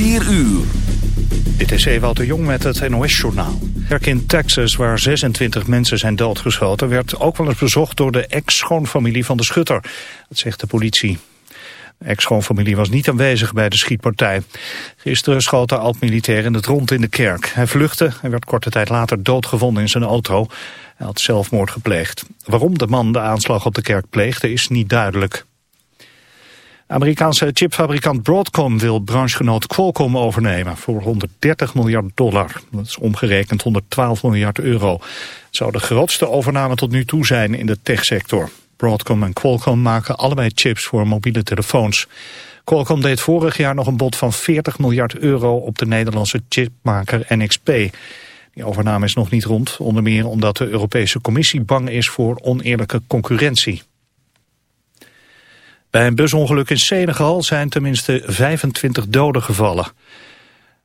4 uur. Dit is Ewout de Jong met het NOS-journaal. Werk in Texas, waar 26 mensen zijn doodgeschoten... werd ook wel eens bezocht door de ex-schoonfamilie van de schutter. Dat zegt de politie. De ex-schoonfamilie was niet aanwezig bij de schietpartij. Gisteren schoot de oud-militair in het rond in de kerk. Hij vluchtte en werd korte tijd later doodgevonden in zijn auto. Hij had zelfmoord gepleegd. Waarom de man de aanslag op de kerk pleegde is niet duidelijk. Amerikaanse chipfabrikant Broadcom wil branchegenoot Qualcomm overnemen voor 130 miljard dollar. Dat is omgerekend 112 miljard euro. Het zou de grootste overname tot nu toe zijn in de techsector. Broadcom en Qualcomm maken allebei chips voor mobiele telefoons. Qualcomm deed vorig jaar nog een bod van 40 miljard euro op de Nederlandse chipmaker NXP. Die overname is nog niet rond, onder meer omdat de Europese Commissie bang is voor oneerlijke concurrentie. Bij een busongeluk in Senegal zijn tenminste 25 doden gevallen.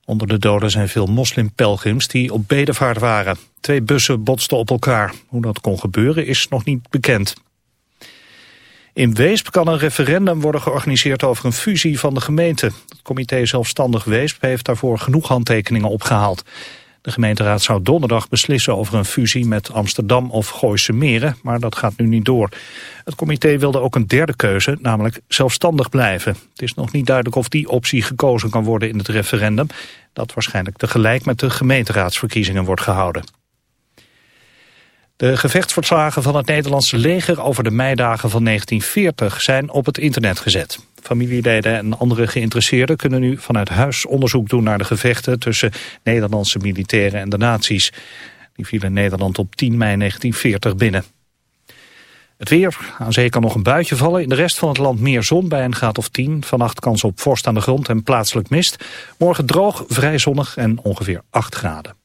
Onder de doden zijn veel moslimpelgrims die op bedevaart waren. Twee bussen botsten op elkaar. Hoe dat kon gebeuren is nog niet bekend. In Weesp kan een referendum worden georganiseerd over een fusie van de gemeente. Het comité Zelfstandig Weesp heeft daarvoor genoeg handtekeningen opgehaald. De gemeenteraad zou donderdag beslissen over een fusie met Amsterdam of Gooise Meren, maar dat gaat nu niet door. Het comité wilde ook een derde keuze, namelijk zelfstandig blijven. Het is nog niet duidelijk of die optie gekozen kan worden in het referendum, dat waarschijnlijk tegelijk met de gemeenteraadsverkiezingen wordt gehouden. De gevechtsverslagen van het Nederlandse leger over de meidagen van 1940 zijn op het internet gezet. Familieleden en andere geïnteresseerden kunnen nu vanuit huis onderzoek doen naar de gevechten tussen Nederlandse militairen en de nazi's. Die vielen Nederland op 10 mei 1940 binnen. Het weer, aan zee kan nog een buitje vallen. In de rest van het land meer zon bij een graad of 10. Vannacht kans op vorst aan de grond en plaatselijk mist. Morgen droog, vrij zonnig en ongeveer 8 graden.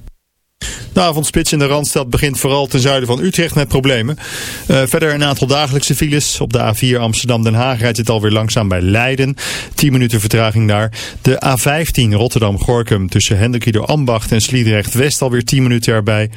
De avondspits in de Randstad begint vooral ten zuiden van Utrecht met problemen. Uh, verder een aantal dagelijkse files. Op de A4 Amsterdam-Den Haag rijdt het alweer langzaam bij Leiden. 10 minuten vertraging daar. De A15 Rotterdam-Gorkum tussen Hendrikido Ambacht en Sliedrecht-West alweer 10 minuten erbij.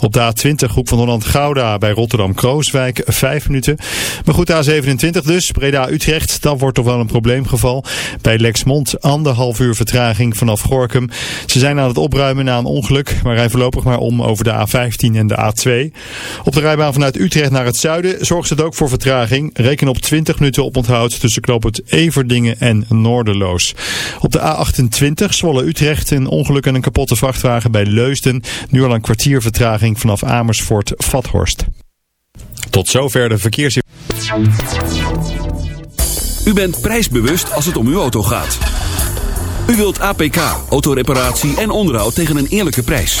Op de A20 Groep van Holland-Gouda bij Rotterdam-Krooswijk 5 minuten. Maar goed, de A27 dus, Breda-Utrecht, dat wordt toch wel een probleemgeval. Bij Lexmond anderhalf uur vertraging vanaf Gorkum. Ze zijn aan het opruimen na een ongeluk, maar rijden voorlopig maar om over de A15 en de A2. Op de rijbaan vanuit Utrecht naar het zuiden zorgt het ook voor vertraging. Reken op 20 minuten op onthoud tussen knooppunt Everdingen en Noorderloos. Op de A28 Zwolle-Utrecht een ongeluk en een kapotte vrachtwagen bij Leusden. Nu al een kwartier vertraging vanaf Amersfoort-Vathorst. Tot zover de verkeers... U bent prijsbewust als het om uw auto gaat. U wilt APK, autoreparatie en onderhoud tegen een eerlijke prijs.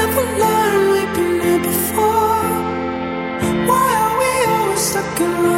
the.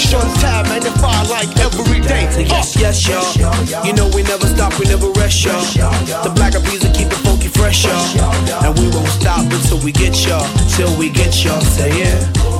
Sean Tab and the fire like every day. Uh. Yes, yes, y'all. You know we never stop, we never rest, y'all. The black of music keep it funky fresh, y'all. And we won't stop until we get y'all, till we get y'all. Say yeah.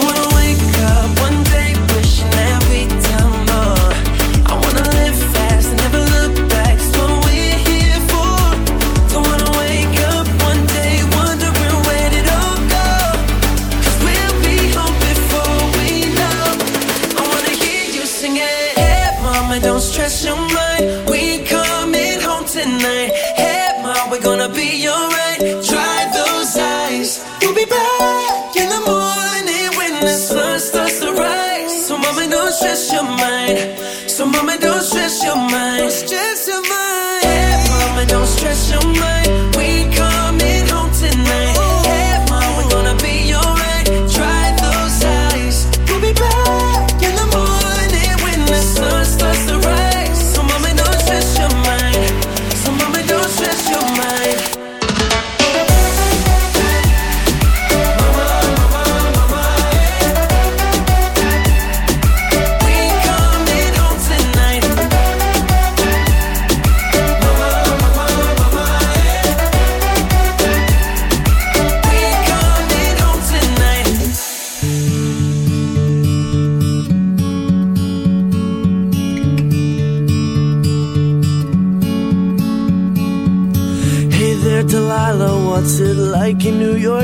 solo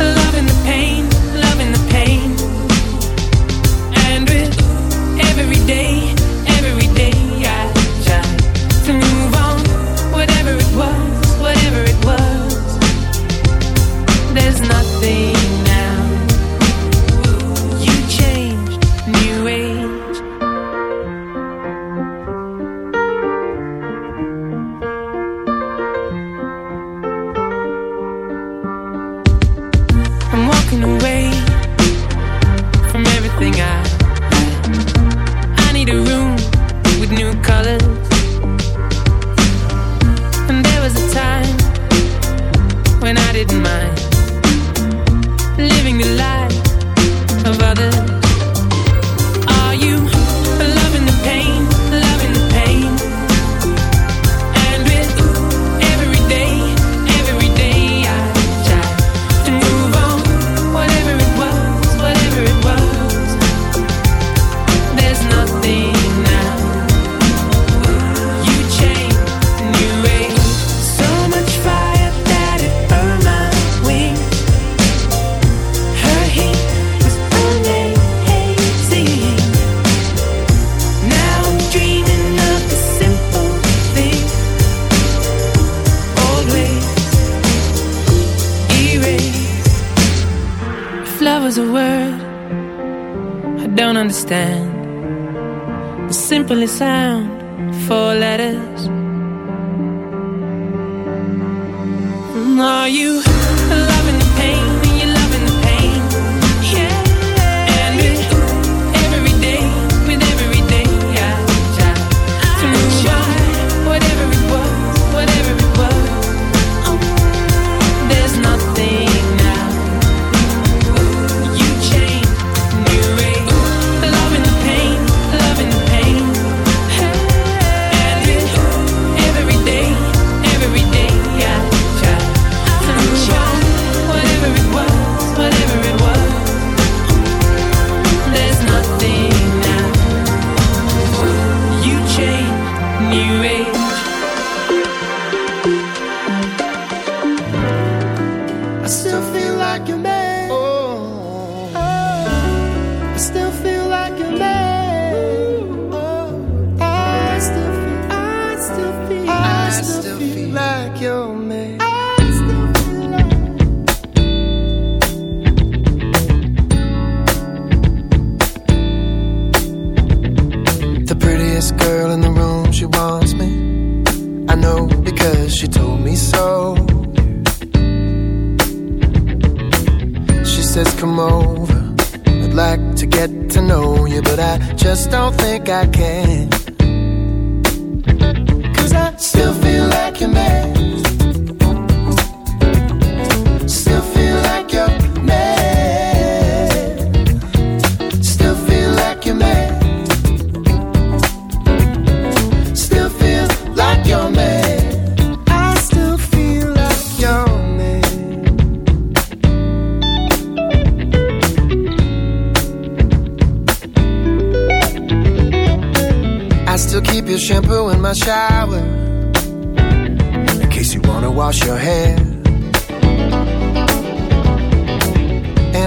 Loving the pain,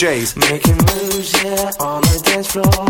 J's. Making moves, yeah, on the dance floor.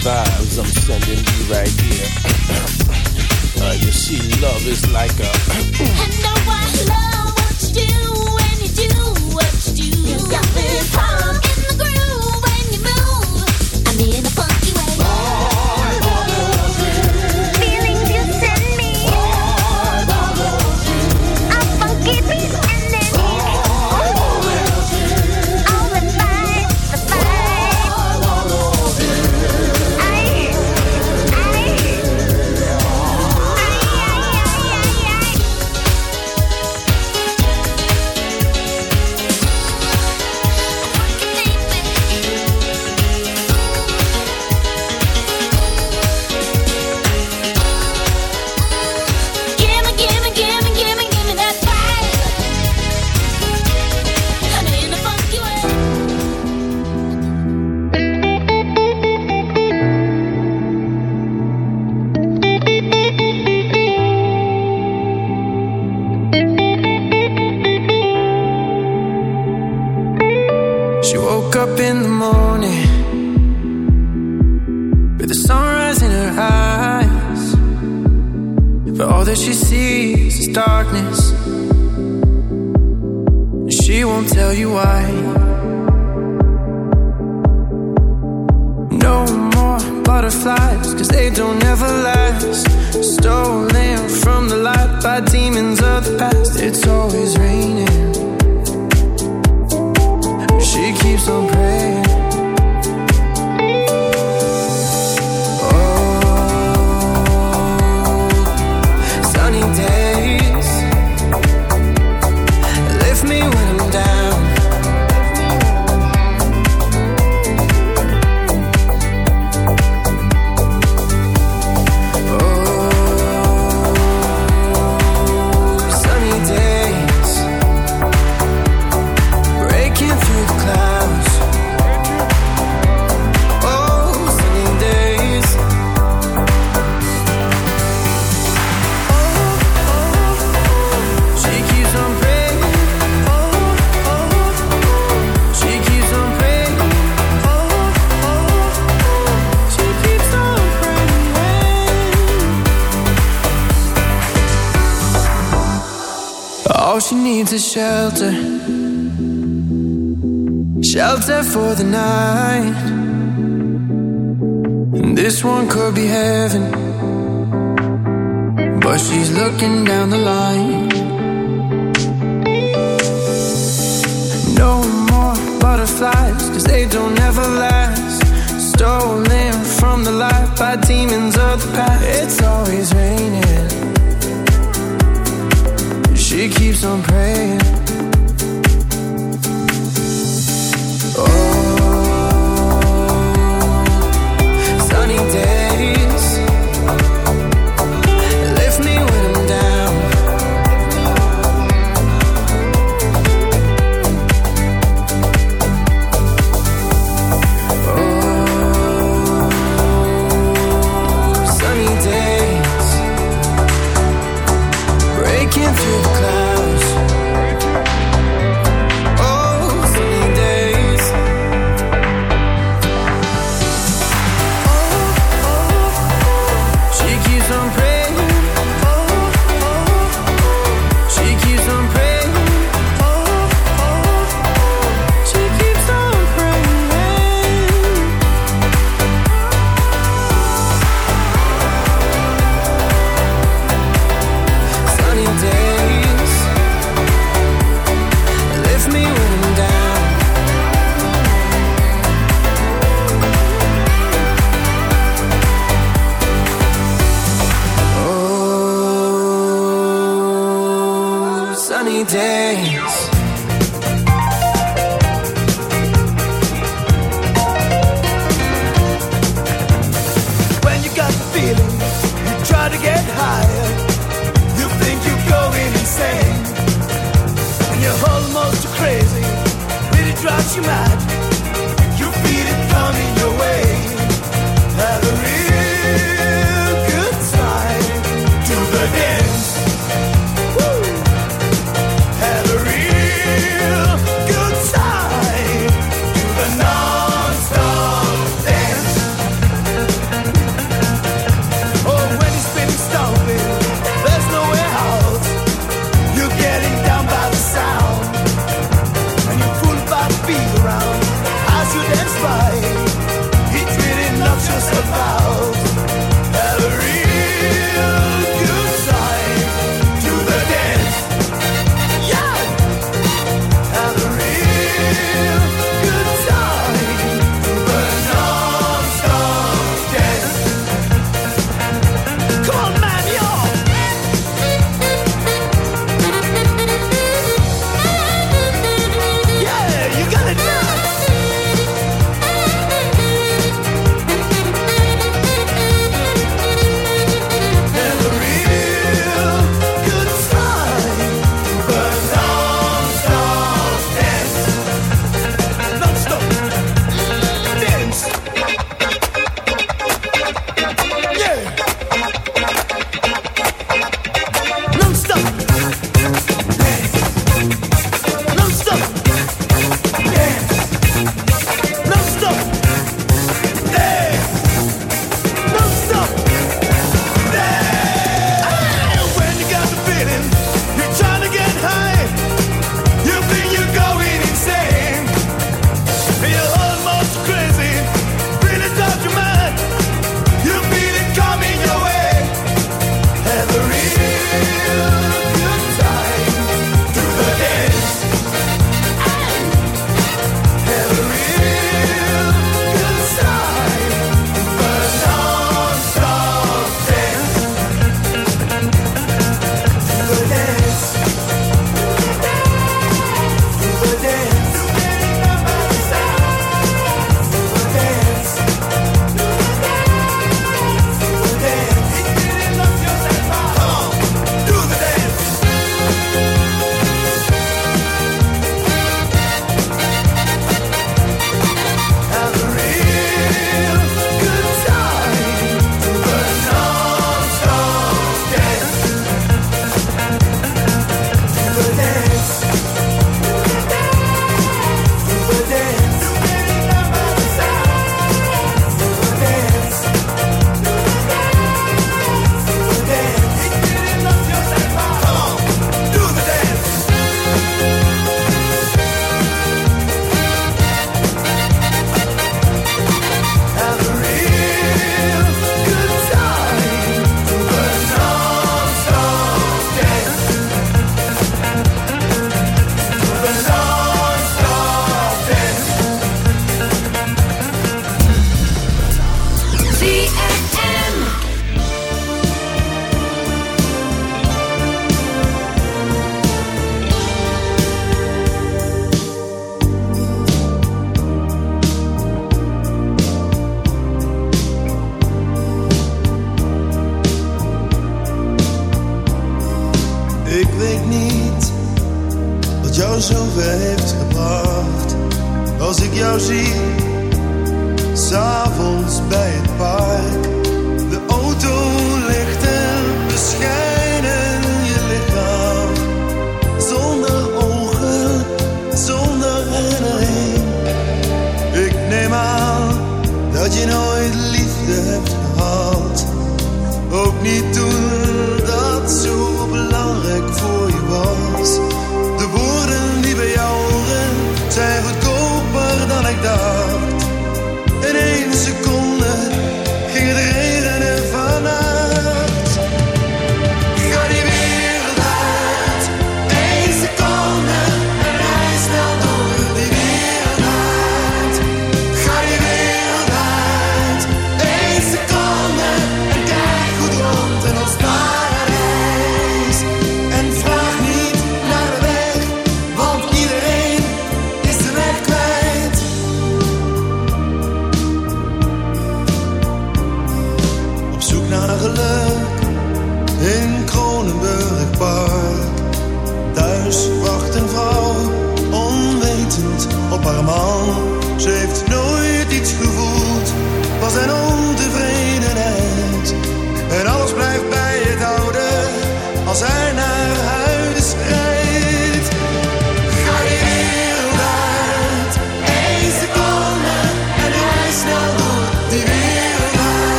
vibes I'm sending you right here. uh, you see, love is like a. I know I love what you.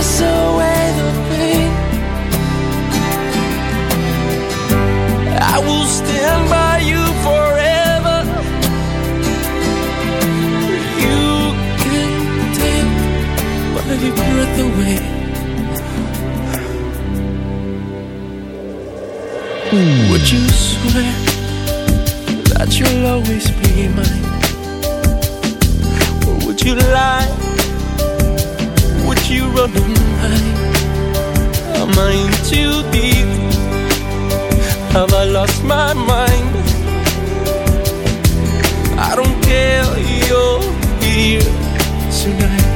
kiss away the pain. I will stand by you forever. You can take my breath away. Mm. Would you swear that you'll always be mine? Or would you lie? you running high? Am I in too deep? Have I lost my mind? I don't care, you're here tonight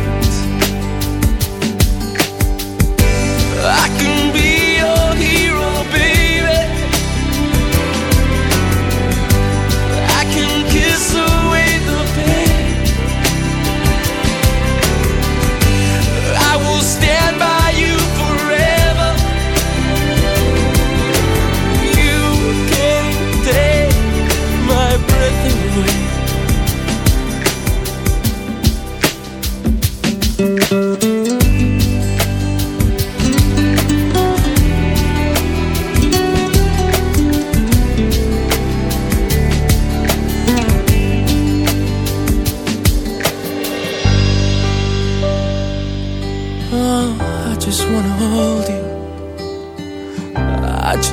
I can be